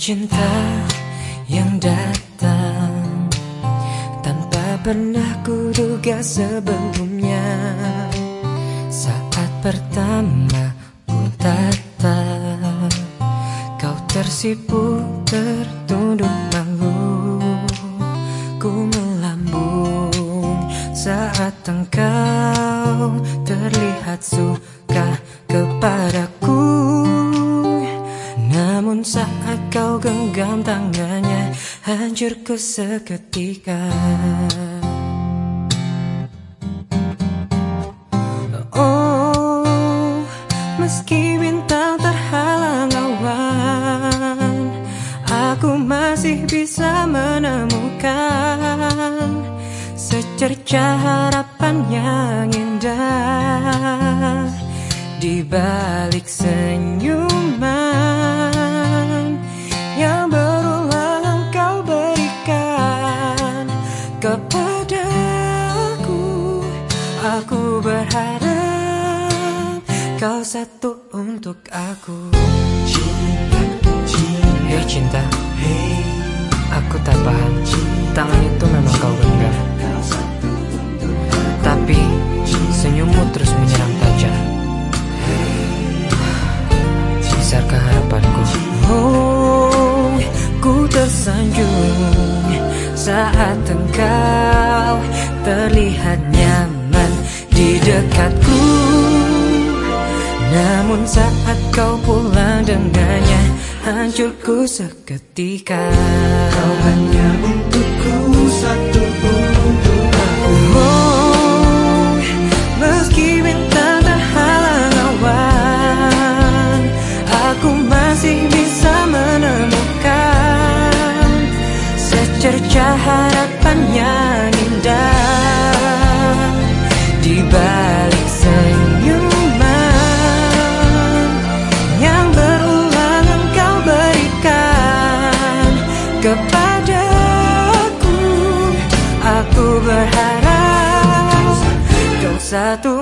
cinta yang datang Tanpa pernah kuduga sebelumnya. Saat pertama ku tatap Kau tersipu tertunduk malu. Ku melambung saat engkau terlihat suka kepadaku namun saat kau genggam tangannya Hancurku seketika. Oh, meski bintang terhalang awan Aku masih bisa menemukan Secerca harapan yang indah. Di balik senyuman Aku berharap kau satu untuk aku. Cinta, cinta. Hei cinta. Hey Aku tak paham. Tangan itu memang kau genggam. Tapi senyummu terus menyerang tajam. Besarkah harapanku? Oh, ku tersanjung Saat engkau terlihat nyaman dekatku. Namun saat kau pulang dengannya Hancurku seketika. Kau hanya untukku satu untuk aku oh, Meski bintang terhalang awan Aku masih bisa menemukan Secerca harapan satu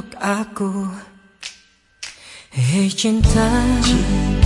untuk aku. Hei cinta. Cinta,